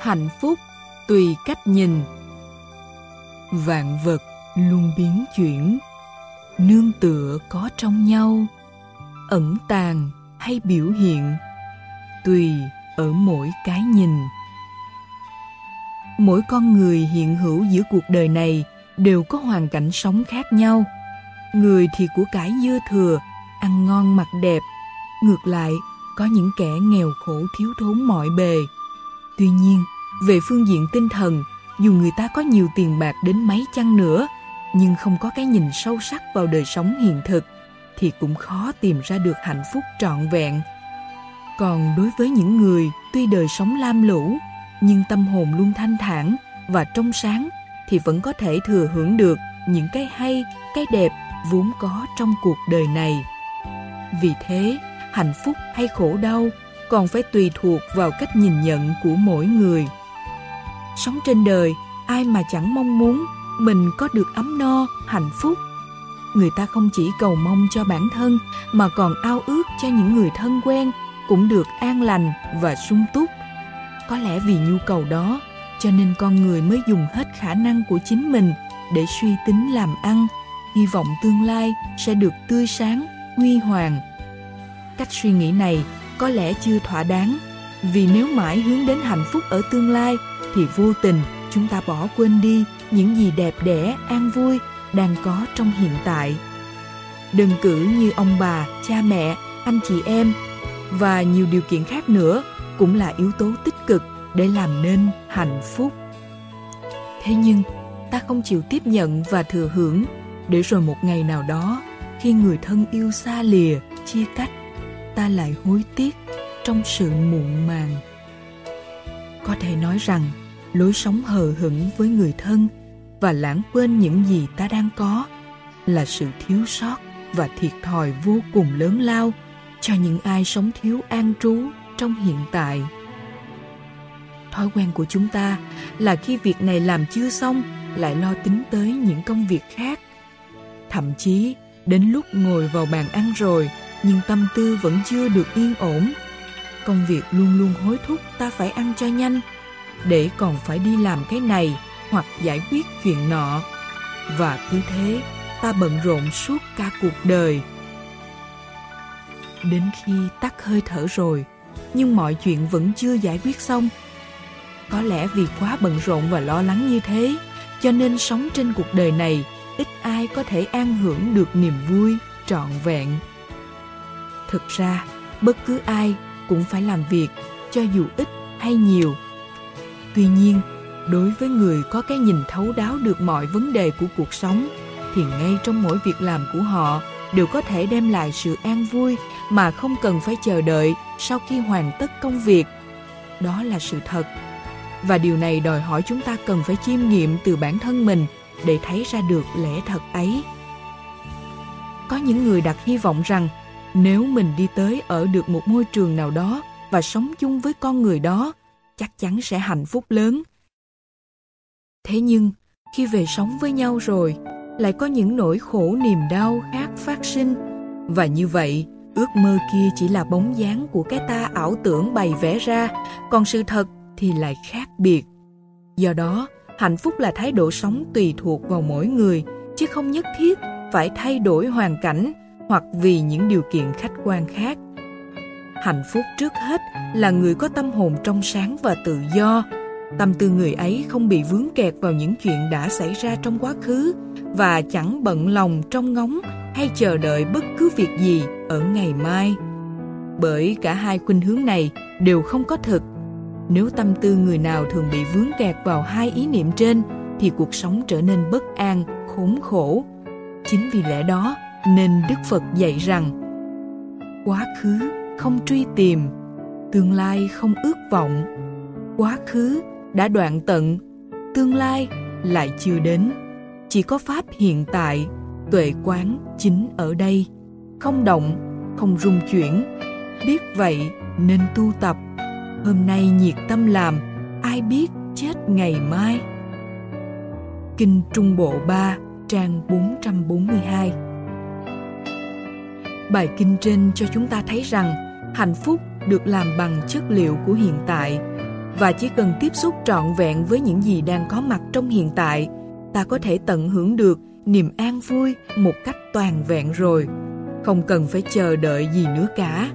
hạnh phúc tùy cách nhìn. Vạn vật luôn biến chuyển, nương tựa có trong nhau, ẩn tàng hay biểu hiện tùy ở mỗi cái nhìn. Mỗi con người hiện hữu giữa cuộc đời này đều có hoàn cảnh sống khác nhau. Người thì của cải dư thừa, ăn ngon mặc đẹp, ngược lại có những kẻ nghèo khổ thiếu thốn mọi bề. Tuy nhiên về phương diện tinh thần, dù người ta có nhiều tiền bạc đến mấy chăng nữa, nhưng không có cái nhìn sâu sắc vào đời sống hiện thực, thì cũng khó tìm ra được hạnh phúc trọn vẹn. Còn đối với những người tuy đời sống lam lũ, nhưng tâm hồn luôn thanh thản và trong sáng, thì vẫn có thể thừa hưởng được những cái hay, cái đẹp vốn có trong cuộc đời này. Vì thế, hạnh phúc hay khổ đau còn phải tùy thuộc vào cách nhìn nhận của mỗi người sống trên đời, ai mà chẳng mong muốn mình có được ấm no, hạnh phúc. Người ta không chỉ cầu mong cho bản thân, mà còn ao ước cho những người thân quen cũng được an lành và sung túc. Có lẽ vì nhu cầu đó, cho nên con người mới dùng hết khả năng của chính mình để suy tính làm ăn. Hy vọng tương lai sẽ được tươi sáng, huy hoàng. Cách suy nghĩ này có lẽ chưa thỏa đáng, vì nếu mãi hướng đến hạnh phúc ở tương lai thì vô tình chúng ta bỏ quên đi những gì đẹp đẽ, an vui đang có trong hiện tại. Đừng cử như ông bà, cha mẹ, anh chị em và nhiều điều kiện khác nữa cũng là yếu tố tích cực để làm nên hạnh phúc. Thế nhưng, ta không chịu tiếp nhận và thừa hưởng để rồi một ngày nào đó, khi người thân yêu xa lìa, chia cách ta lại hối tiếc trong sự muộn màng có thể nói rằng lối sống hờ hững với người thân và lãng quên những gì ta đang có là sự thiếu sót và thiệt thòi vô cùng lớn lao cho những ai sống thiếu an trú trong hiện tại. Thói quen của chúng ta là khi việc này làm chưa xong, lại lo tính tới những công việc khác. Thậm chí, đến lúc ngồi vào bàn ăn rồi, nhưng tâm tư vẫn chưa được yên ổn công việc luôn luôn hối thúc ta phải ăn cho nhanh, để còn phải đi làm cái này hoặc giải quyết chuyện nọ. Và cứ thế, ta bận rộn suốt cả cuộc đời. Đến khi tắt hơi thở rồi, nhưng mọi chuyện vẫn chưa giải quyết xong. Có lẽ vì quá bận rộn và lo lắng như thế, cho nên sống trên cuộc đời này, ít ai có thể an hưởng được niềm vui trọn vẹn. Thực ra, bất cứ ai cũng phải làm việc, cho dù ít hay nhiều. Tuy nhiên, đối với người có cái nhìn thấu đáo được mọi vấn đề của cuộc sống, thì ngay trong mỗi việc làm của họ đều có thể đem lại sự an vui mà không cần phải chờ đợi sau khi hoàn tất công việc. Đó là sự thật. Và điều này đòi hỏi chúng ta cần phải chiêm nghiệm từ bản thân mình để thấy ra được lẽ thật ấy. Có những người đặt hy vọng rằng nếu mình đi tới ở được một môi trường nào đó và sống chung với con người đó, chắc chắn sẽ hạnh phúc lớn. Thế nhưng, khi về sống với nhau rồi, lại có những nỗi khổ niềm đau khác phát sinh. Và như vậy, ước mơ kia chỉ là bóng dáng của cái ta ảo tưởng bày vẽ ra, còn sự thật thì lại khác biệt. Do đó, hạnh phúc là thái độ sống tùy thuộc vào mỗi người, chứ không nhất thiết phải thay đổi hoàn cảnh hoặc vì những điều kiện khách quan khác. Hạnh phúc trước hết là người có tâm hồn trong sáng và tự do. Tâm tư người ấy không bị vướng kẹt vào những chuyện đã xảy ra trong quá khứ và chẳng bận lòng trong ngóng hay chờ đợi bất cứ việc gì ở ngày mai. Bởi cả hai khuynh hướng này đều không có thực nếu tâm tư người nào thường bị vướng kẹt vào hai ý niệm trên, thì cuộc sống trở nên bất an, khốn khổ. Chính vì lẽ đó nên đức phật dạy rằng, quá khứ không truy tìm, tương lai không ước vọng. Quá khứ đã đoạn tận, tương lai lại chưa đến. Chỉ có pháp hiện tại, tuệ quán chính ở đây. Không động, không rung chuyển. Biết vậy nên tu tập. Hôm nay nhiệt tâm làm, ai biết chết ngày mai? Kinh Trung Bộ 3 trang 442 Bài kinh trên cho chúng ta thấy rằng hạnh phúc được làm bằng chất liệu của hiện tại và chỉ cần tiếp xúc trọn vẹn với những gì đang có mặt trong hiện tại, ta có thể tận hưởng được niềm an vui một cách toàn vẹn rồi, không cần phải chờ đợi gì nữa cả.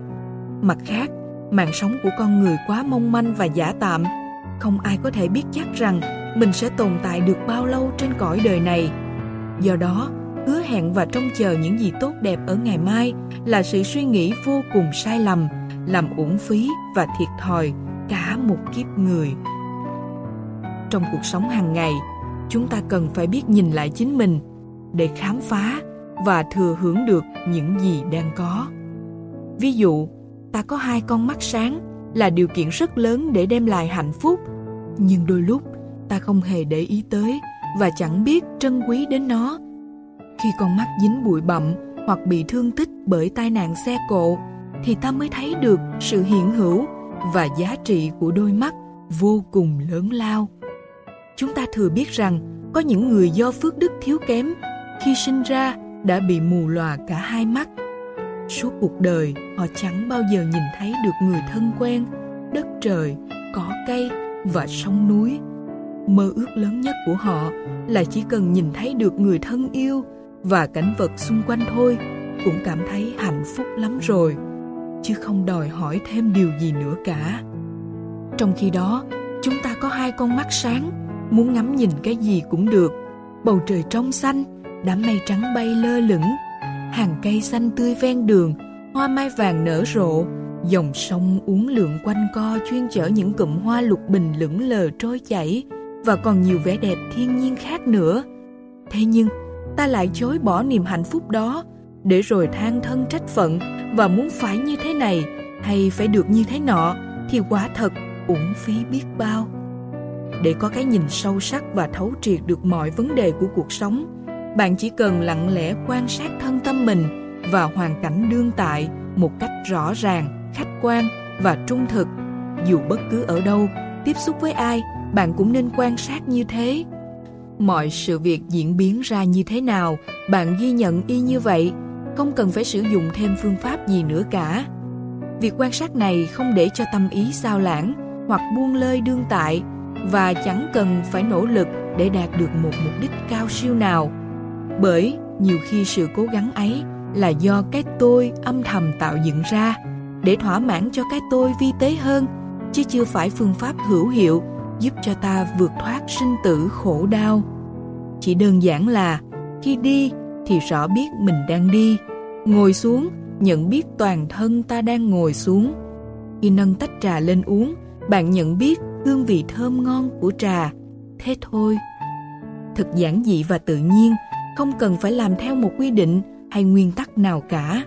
Mặt khác, mạng sống của con người quá mong manh và giả tạm, không ai có thể biết chắc rằng mình sẽ tồn tại được bao lâu trên cõi đời này. Do đó, hẹn và trông chờ những gì tốt đẹp ở ngày mai là sự suy nghĩ vô cùng sai lầm, làm uổng phí và thiệt thòi cả một kiếp người. Trong cuộc sống hàng ngày, chúng ta cần phải biết nhìn lại chính mình để khám phá và thừa hưởng được những gì đang có. Ví dụ, ta có hai con mắt sáng là điều kiện rất lớn để đem lại hạnh phúc, nhưng đôi lúc ta không hề để ý tới và chẳng biết trân quý đến nó. Khi con mắt dính bụi bặm hoặc bị thương tích bởi tai nạn xe cộ thì ta mới thấy được sự hiện hữu và giá trị của đôi mắt vô cùng lớn lao. Chúng ta thừa biết rằng có những người do phước đức thiếu kém khi sinh ra đã bị mù lòa cả hai mắt. Suốt cuộc đời họ chẳng bao giờ nhìn thấy được người thân quen, đất trời, cỏ cây và sông núi. Mơ ước lớn nhất của họ là chỉ cần nhìn thấy được người thân yêu và cảnh vật xung quanh thôi, cũng cảm thấy hạnh phúc lắm rồi, chứ không đòi hỏi thêm điều gì nữa cả. Trong khi đó, chúng ta có hai con mắt sáng, muốn ngắm nhìn cái gì cũng được. Bầu trời trong xanh, đám mây trắng bay lơ lửng, hàng cây xanh tươi ven đường, hoa mai vàng nở rộ, dòng sông uốn lượn quanh co chuyên chở những cụm hoa lục bình lững lờ trôi chảy, và còn nhiều vẻ đẹp thiên nhiên khác nữa. Thế nhưng ta lại chối bỏ niềm hạnh phúc đó, để rồi than thân trách phận và muốn phải như thế này hay phải được như thế nọ thì quả thật uổng phí biết bao. Để có cái nhìn sâu sắc và thấu triệt được mọi vấn đề của cuộc sống, bạn chỉ cần lặng lẽ quan sát thân tâm mình và hoàn cảnh đương tại một cách rõ ràng, khách quan và trung thực. Dù bất cứ ở đâu, tiếp xúc với ai, bạn cũng nên quan sát như thế mọi sự việc diễn biến ra như thế nào. Bạn ghi nhận y như vậy, không cần phải sử dụng thêm phương pháp gì nữa cả. Việc quan sát này không để cho tâm ý sao lãng hoặc buông lơi đương tại và chẳng cần phải nỗ lực để đạt được một mục đích cao siêu nào. Bởi nhiều khi sự cố gắng ấy là do cái tôi âm thầm tạo dựng ra để thỏa mãn cho cái tôi vi tế hơn, chứ chưa phải phương pháp hữu hiệu giúp cho ta vượt thoát sinh tử khổ đau chỉ đơn giản là khi đi thì rõ biết mình đang đi. Ngồi xuống, nhận biết toàn thân ta đang ngồi xuống. Khi nâng tách trà lên uống, bạn nhận biết hương vị thơm ngon của trà. Thế thôi. Thật giản dị và tự nhiên, không cần phải làm theo một quy định hay nguyên tắc nào cả.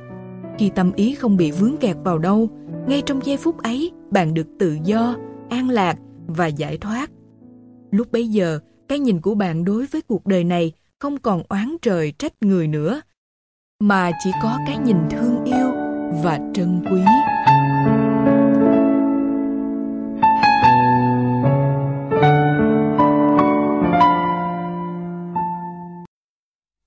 Khi tâm ý không bị vướng kẹt vào đâu, ngay trong giây phút ấy, bạn được tự do, an lạc và giải thoát. Lúc bấy giờ cái nhìn của bạn đối với cuộc đời này không còn oán trời trách người nữa, mà chỉ có cái nhìn thương yêu và trân quý.